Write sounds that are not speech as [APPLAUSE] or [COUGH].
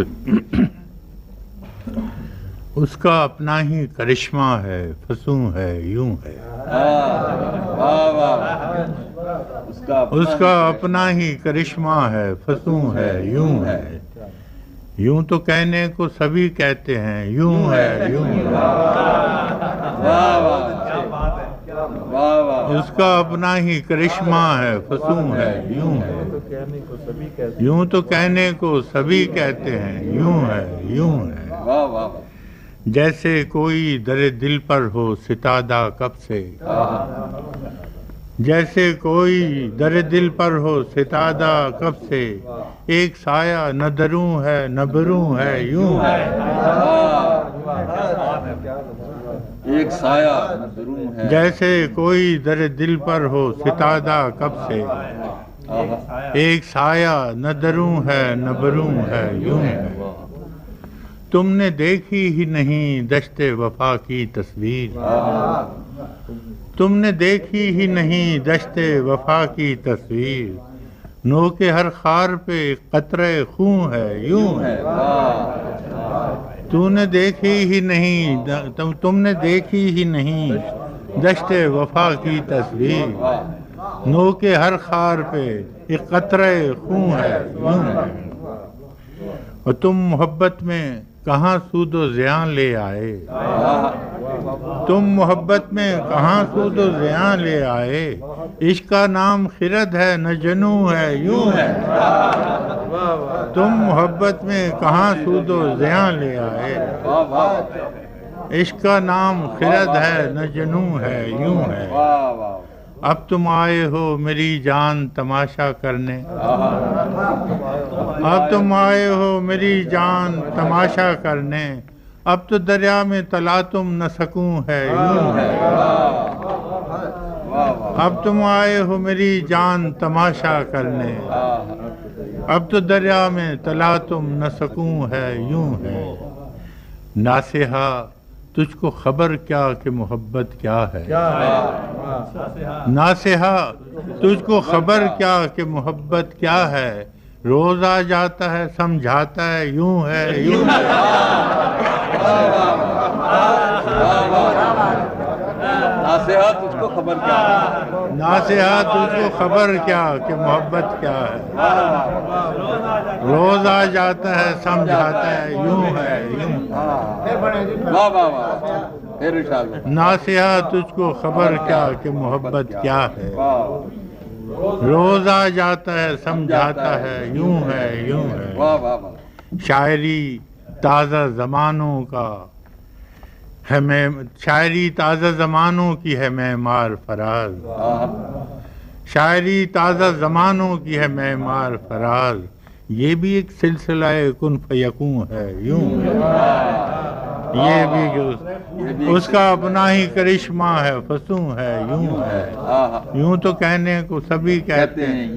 [COUGHS] اس کا اپنا ہی کرشمہ ہے، فسوں ہے، یوں ہے۔ اس کا اس کا اپنا ہی کرشمہ ہے، فسوں ہے، یوں ہے۔ یوں تو کہنے کو سبھی کہتے ہیں، یوں ہے یوں ہے واہ واہ واہ واہ اس کا اپنا ہی کرشمہ ہے فسوں ہے یوں ہے۔ یوں تو کہنے کو سبھی کہتے ہیں یوں ہے یوں ہے۔ جیسے کوئی در دل پر ہو ستادہ کب سے۔ جیسے کوئی در دل پر ہو ستادہ کب سے۔ ایک سایہ نہ دروں ہے نہ بروں ہے یوں ہے۔ ایک سایہ دروں ہے۔ جیسے کوئی در دل پر ہو ستادہ کب سے۔ ایک سایہ نہ دروں ہے نہ بروں ہے، یوں ہے۔ تم نے دیکھی ہی نہیں دشت وفا کی تصویر۔ تم نے دیکھی ہی نہیں دشت وفا کی تصویر۔ نو کے ہر خار پہ قطرے خون ہے، یوں ہے۔ تو نے دیکھی ہی نہیں تم- نے دیکھی ہی نہیں دشت وفا کی تصویر نو کے ہر خار پہ ایک قطرے خون ہے اور تم محبت میں کہاں سود و زیاں لے آئے تم محبت میں کہاں سود و زیاں لے آئے عشق کا نام خرد ہے نہ جنو ہے یوں ہے تم محبت میں کہاں سود و زیاں لے آئے؟ عشق کا نام خرد ہے، نہ جنو ہے، یوں ہے۔ اب تم آئے ہو میری جان تماشا کرنے۔ اب تم آئے ہو میری جان تماشا کرنے۔ اب تو دریا میں تلا تم نہ سکوں ہے، یوں ہے۔ اب تم آئے ہو میری جان تماشا کرنے۔ اب تو دریا میں تلا تم نہ سکوں ہے یوں ہے۔ ناسحا تجھ کو خبر کیا کہ محبت کیا ہے؟ ناسحا تجھ کو خبر کیا کہ محبت کیا ہے؟ روز آ جاتا ہے سمجھاتا ہے یوں ہے یوں ہے۔ ناصحہ تجھ کو خبر کیا؟ تجھ کو خبر کیا کہ محبت کیا ہے؟ روز آ جاتا ہے سمجھاتا ہے یوں ہے یوں واہ واہ تجھ کو خبر کیا کہ محبت کیا ہے؟ روز آ جاتا ہے سمجھاتا ہے یوں ہے یوں ہے۔ شاعری تازہ زمانوں کا ہے میں شاعری تازہ زمانوں کی ہے معمار فراز۔ شاعری تازہ زمانوں کی ہے معمار فراز۔ یہ بھی ایک سلسلہ کن فیکوں ہے، یوں۔ یہ بھی جو- اس کا اپنا ہی کرشمہ ہے فسوں ہے، یوں ہے۔ یوں تو کہنے کو سبھی کہتے ہیں۔